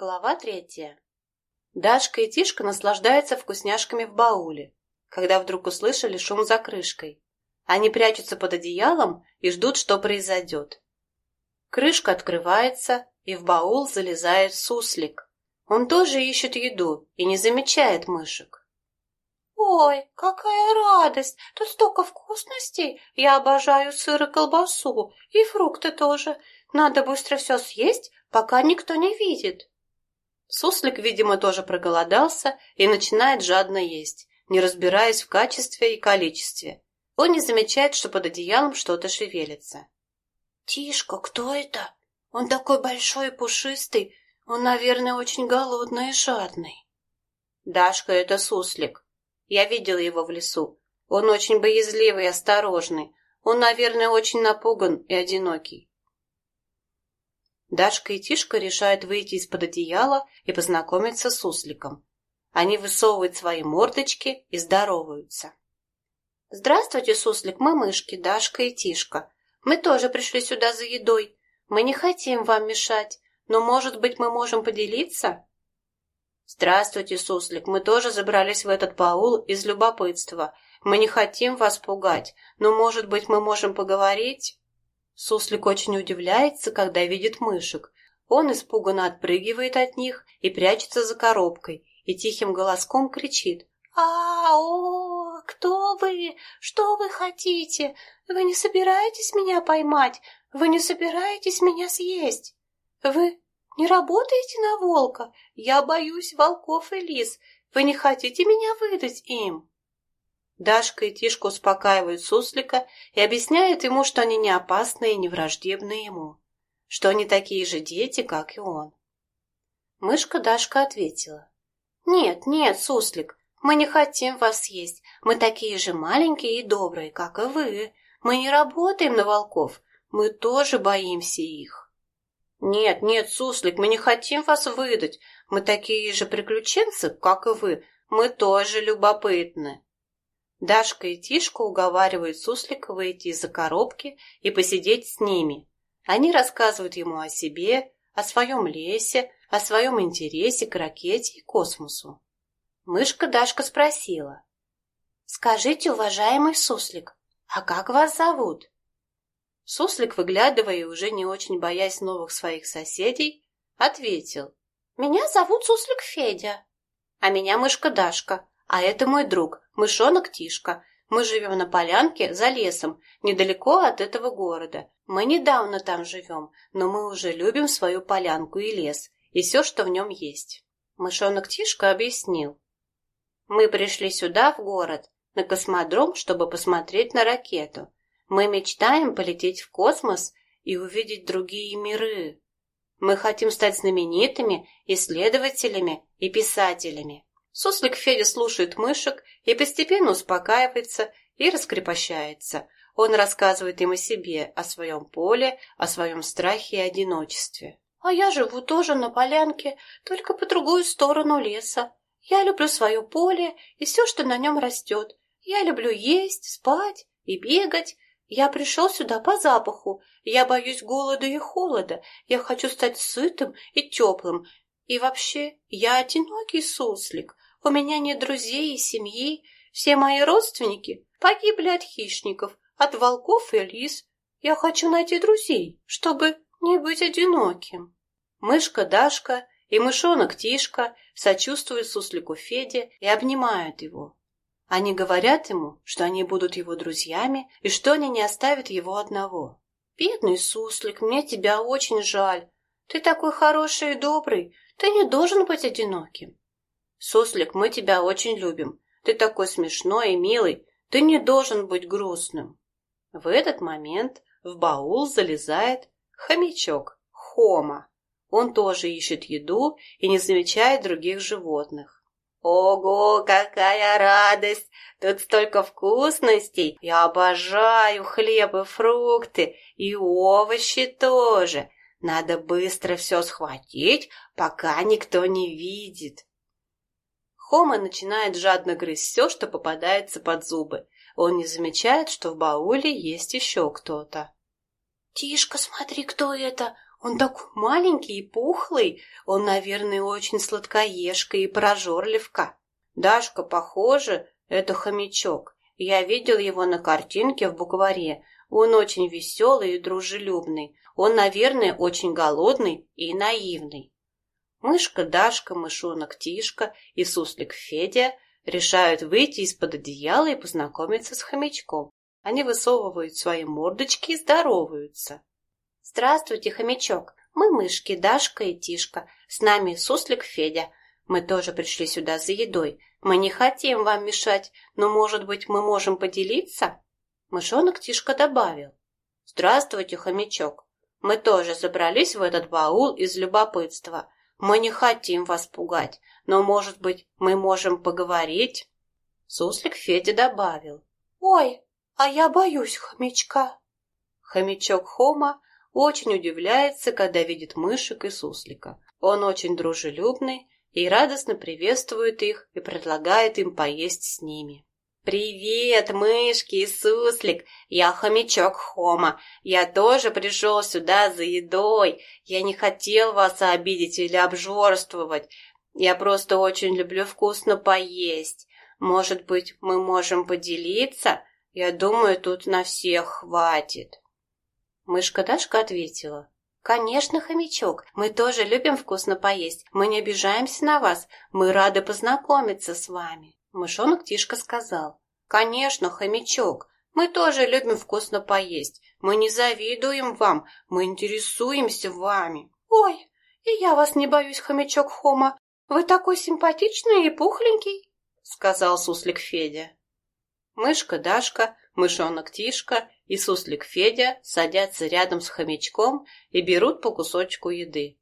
Глава третья. Дашка и Тишка наслаждаются вкусняшками в бауле, когда вдруг услышали шум за крышкой. Они прячутся под одеялом и ждут, что произойдет. Крышка открывается, и в баул залезает суслик. Он тоже ищет еду и не замечает мышек. «Ой, какая радость! Тут столько вкусностей! Я обожаю сыр и колбасу, и фрукты тоже. Надо быстро все съесть, пока никто не видит». Суслик, видимо, тоже проголодался и начинает жадно есть, не разбираясь в качестве и количестве. Он не замечает, что под одеялом что-то шевелится. «Тишка, кто это? Он такой большой и пушистый. Он, наверное, очень голодный и жадный». «Дашка, это суслик. Я видела его в лесу. Он очень боязливый и осторожный. Он, наверное, очень напуган и одинокий. Дашка и Тишка решают выйти из-под одеяла и познакомиться с Сусликом. Они высовывают свои мордочки и здороваются. «Здравствуйте, Суслик, мы мышки, Дашка и Тишка. Мы тоже пришли сюда за едой. Мы не хотим вам мешать, но, может быть, мы можем поделиться?» «Здравствуйте, Суслик, мы тоже забрались в этот баул из любопытства. Мы не хотим вас пугать, но, может быть, мы можем поговорить?» Суслик очень удивляется, когда видит мышек. Он испуганно отпрыгивает от них и прячется за коробкой, и тихим голоском кричит. а о кто вы? Что вы хотите? Вы не собираетесь меня поймать? Вы не собираетесь меня съесть? Вы не работаете на волка? Я боюсь волков и лис. Вы не хотите меня выдать им?» Дашка и Тишка успокаивают суслика и объясняют ему, что они не опасны и не враждебны ему, что они такие же дети, как и он. Мышка Дашка ответила. «Нет, нет, суслик, мы не хотим вас съесть. Мы такие же маленькие и добрые, как и вы. Мы не работаем на волков, мы тоже боимся их». «Нет, нет, суслик, мы не хотим вас выдать. Мы такие же приключенцы, как и вы. Мы тоже любопытны». Дашка и Тишка уговаривают Суслика выйти из-за коробки и посидеть с ними. Они рассказывают ему о себе, о своем лесе, о своем интересе к ракете и космосу. Мышка Дашка спросила. «Скажите, уважаемый Суслик, а как вас зовут?» Суслик, выглядывая и уже не очень боясь новых своих соседей, ответил. «Меня зовут Суслик Федя». «А меня мышка Дашка, а это мой друг, мышонок Тишка. Мы живем на полянке за лесом, недалеко от этого города. Мы недавно там живем, но мы уже любим свою полянку и лес, и все, что в нем есть. Мышонок Тишка объяснил. Мы пришли сюда, в город, на космодром, чтобы посмотреть на ракету. Мы мечтаем полететь в космос и увидеть другие миры. Мы хотим стать знаменитыми исследователями и писателями. Суслик Федя слушает мышек и постепенно успокаивается и раскрепощается. Он рассказывает им о себе, о своем поле, о своем страхе и одиночестве. «А я живу тоже на полянке, только по другую сторону леса. Я люблю свое поле и все, что на нем растет. Я люблю есть, спать и бегать. Я пришел сюда по запаху. Я боюсь голода и холода. Я хочу стать сытым и теплым. И вообще, я одинокий суслик. У меня нет друзей и семьи. Все мои родственники погибли от хищников, от волков и лис. Я хочу найти друзей, чтобы не быть одиноким. Мышка Дашка и мышонок Тишка сочувствуют суслику Феде и обнимают его. Они говорят ему, что они будут его друзьями и что они не оставят его одного. «Бедный суслик, мне тебя очень жаль. Ты такой хороший и добрый, ты не должен быть одиноким. «Суслик, мы тебя очень любим. Ты такой смешной и милый. Ты не должен быть грустным». В этот момент в баул залезает хомячок Хома. Он тоже ищет еду и не замечает других животных. «Ого, какая радость! Тут столько вкусностей! Я обожаю хлеб и фрукты, и овощи тоже! Надо быстро все схватить, пока никто не видит!» Хома начинает жадно грызть все, что попадается под зубы. Он не замечает, что в бауле есть еще кто-то. «Тишка, смотри, кто это! Он такой маленький и пухлый. Он, наверное, очень сладкоежка и прожорливка. Дашка, похоже, это хомячок. Я видел его на картинке в букваре. Он очень веселый и дружелюбный. Он, наверное, очень голодный и наивный. Мышка Дашка, мышонок Тишка и суслик Федя решают выйти из-под одеяла и познакомиться с хомячком. Они высовывают свои мордочки и здороваются. «Здравствуйте, хомячок. Мы мышки Дашка и Тишка. С нами суслик Федя. Мы тоже пришли сюда за едой. Мы не хотим вам мешать, но, может быть, мы можем поделиться?» Мышонок Тишка добавил. «Здравствуйте, хомячок. Мы тоже забрались в этот баул из любопытства. Мы не хотим вас пугать, но, может быть, мы можем поговорить?» Суслик Федя добавил. «Ой, а я боюсь хомячка». Хомячок Хома очень удивляется, когда видит мышек и суслика. Он очень дружелюбный и радостно приветствует их и предлагает им поесть с ними. «Привет, мышки и суслик! Я хомячок Хома. Я тоже пришел сюда за едой. Я не хотел вас обидеть или обжорствовать. Я просто очень люблю вкусно поесть. Может быть, мы можем поделиться? Я думаю, тут на всех хватит». Мышка Дашка ответила. «Конечно, хомячок, мы тоже любим вкусно поесть. Мы не обижаемся на вас. Мы рады познакомиться с вами». Мышонок Тишка сказал. «Конечно, хомячок, мы тоже любим вкусно поесть. Мы не завидуем вам, мы интересуемся вами». «Ой, и я вас не боюсь, хомячок Хома. Вы такой симпатичный и пухленький», — сказал суслик Федя. Мышка Дашка, мышонок Тишка и суслик Федя садятся рядом с хомячком и берут по кусочку еды.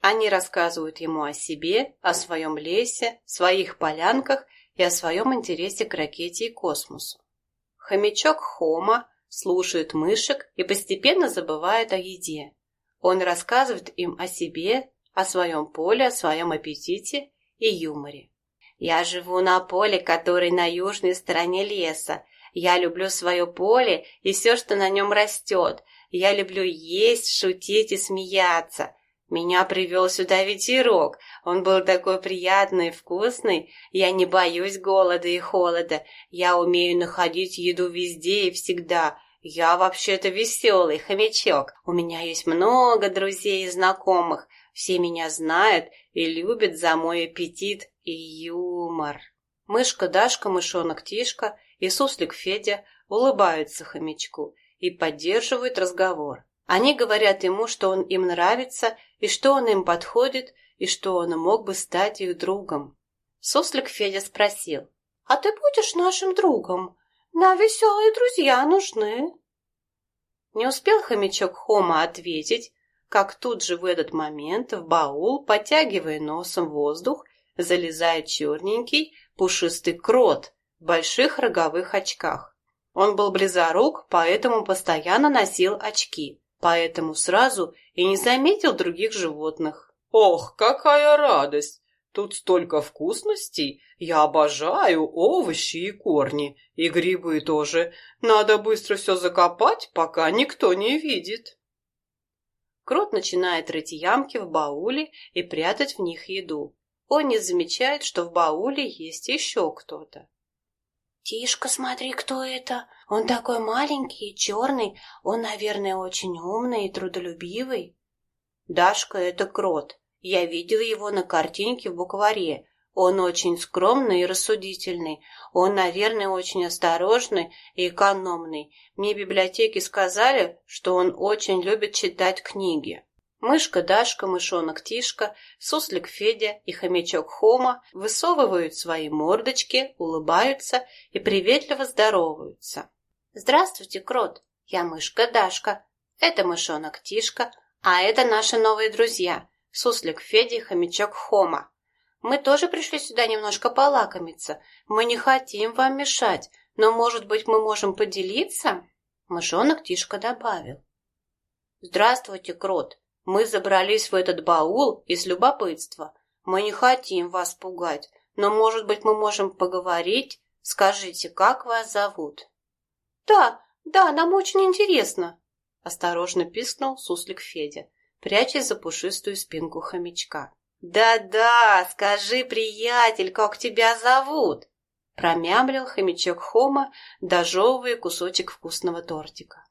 Они рассказывают ему о себе, о своем лесе, своих полянках и о своем интересе к ракете и космосу. Хомячок Хома слушает мышек и постепенно забывает о еде. Он рассказывает им о себе, о своем поле, о своем аппетите и юморе. «Я живу на поле, который на южной стороне леса. Я люблю свое поле и все, что на нем растет. Я люблю есть, шутить и смеяться. Меня привел сюда ветерок. Он был такой приятный и вкусный. Я не боюсь голода и холода. Я умею находить еду везде и всегда. Я вообще-то веселый хомячок. У меня есть много друзей и знакомых. Все меня знают и любят за мой аппетит и юмор. Мышка Дашка, мышонок Тишка и суслик Федя улыбаются хомячку и поддерживают разговор. Они говорят ему, что он им нравится, и что он им подходит, и что он мог бы стать их другом. Суслик Федя спросил. «А ты будешь нашим другом? Нам веселые друзья нужны». Не успел хомячок Хома ответить, как тут же в этот момент в баул, потягивая носом воздух, залезает черненький пушистый крот в больших роговых очках. Он был близорук, поэтому постоянно носил очки поэтому сразу и не заметил других животных. «Ох, какая радость! Тут столько вкусностей! Я обожаю овощи и корни, и грибы тоже. Надо быстро все закопать, пока никто не видит». Крот начинает рыть ямки в бауле и прятать в них еду. Он не замечает, что в бауле есть еще кто-то. «Тишка, смотри, кто это! Он такой маленький черный, он, наверное, очень умный и трудолюбивый». «Дашка — это крот. Я видел его на картинке в букваре. Он очень скромный и рассудительный. Он, наверное, очень осторожный и экономный. Мне в библиотеке сказали, что он очень любит читать книги». Мышка Дашка, мышонок Тишка, суслик Федя и хомячок Хома высовывают свои мордочки, улыбаются и приветливо здороваются. «Здравствуйте, крот! Я мышка Дашка, это мышонок Тишка, а это наши новые друзья, суслик Федя и хомячок Хома. Мы тоже пришли сюда немножко полакомиться. Мы не хотим вам мешать, но, может быть, мы можем поделиться?» Мышонок Тишка добавил. «Здравствуйте, крот! Мы забрались в этот баул из любопытства. Мы не хотим вас пугать, но, может быть, мы можем поговорить? Скажите, как вас зовут?» «Да, да, нам очень интересно», — осторожно пискнул суслик Федя. прячась за пушистую спинку хомячка. «Да-да, скажи, приятель, как тебя зовут?» Промямлил хомячок Хома, дожевывая кусочек вкусного тортика.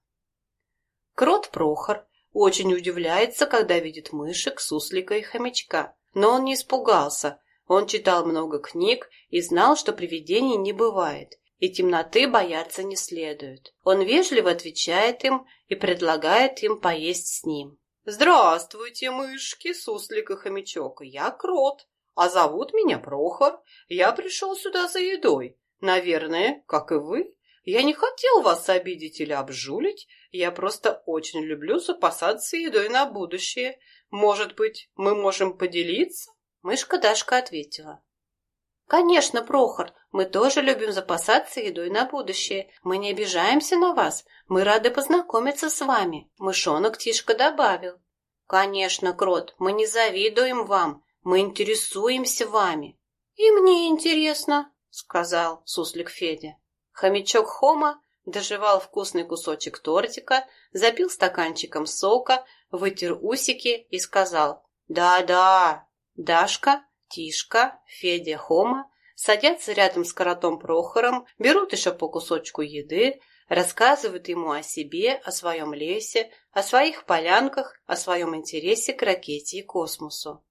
Крот Прохор очень удивляется, когда видит мышек, суслика и хомячка. Но он не испугался. Он читал много книг и знал, что привидений не бывает, и темноты бояться не следует. Он вежливо отвечает им и предлагает им поесть с ним. «Здравствуйте, мышки, суслик и хомячок, я Крот, а зовут меня Прохор. Я пришел сюда за едой. Наверное, как и вы, я не хотел вас обидеть или обжулить, я просто очень люблю запасаться едой на будущее. Может быть, мы можем поделиться?» Мышка Дашка ответила. «Конечно, Прохор, мы тоже любим запасаться едой на будущее. Мы не обижаемся на вас. Мы рады познакомиться с вами», — мышонок Тишка добавил. «Конечно, Крот, мы не завидуем вам. Мы интересуемся вами». «И мне интересно», — сказал суслик Федя. Хомячок Хома доживал вкусный кусочек тортика, запил стаканчиком сока, вытер усики и сказал «Да-да». Дашка, Тишка, Федя, Хома садятся рядом с коротом Прохором, берут еще по кусочку еды, рассказывают ему о себе, о своем лесе, о своих полянках, о своем интересе к ракете и космосу.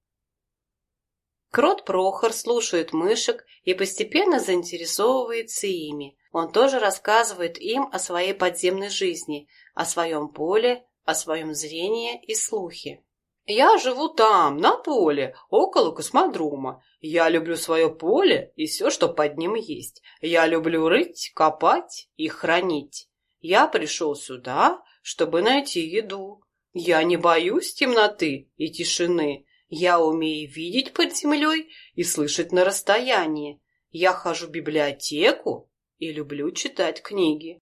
Крот Прохор слушает мышек и постепенно заинтересовывается ими. Он тоже рассказывает им о своей подземной жизни, о своем поле, о своем зрении и слухе. «Я живу там, на поле, около космодрома. Я люблю свое поле и все, что под ним есть. Я люблю рыть, копать и хранить. Я пришел сюда, чтобы найти еду. Я не боюсь темноты и тишины. Я умею видеть под землей и слышать на расстоянии. Я хожу в библиотеку и люблю читать книги.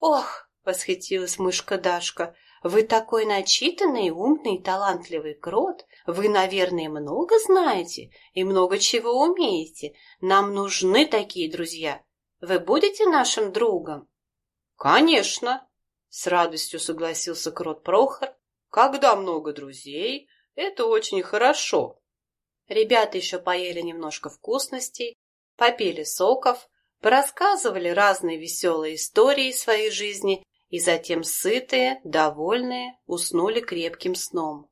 «Ох!» — восхитилась мышка Дашка. «Вы такой начитанный, умный, талантливый крот. Вы, наверное, много знаете и много чего умеете. Нам нужны такие друзья. Вы будете нашим другом?» «Конечно!» — с радостью согласился крот Прохор. «Когда много друзей, это очень хорошо. Ребята еще поели немножко вкусностей, попили соков, порассказывали разные веселые истории своей жизни и затем сытые, довольные, уснули крепким сном.